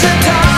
sit down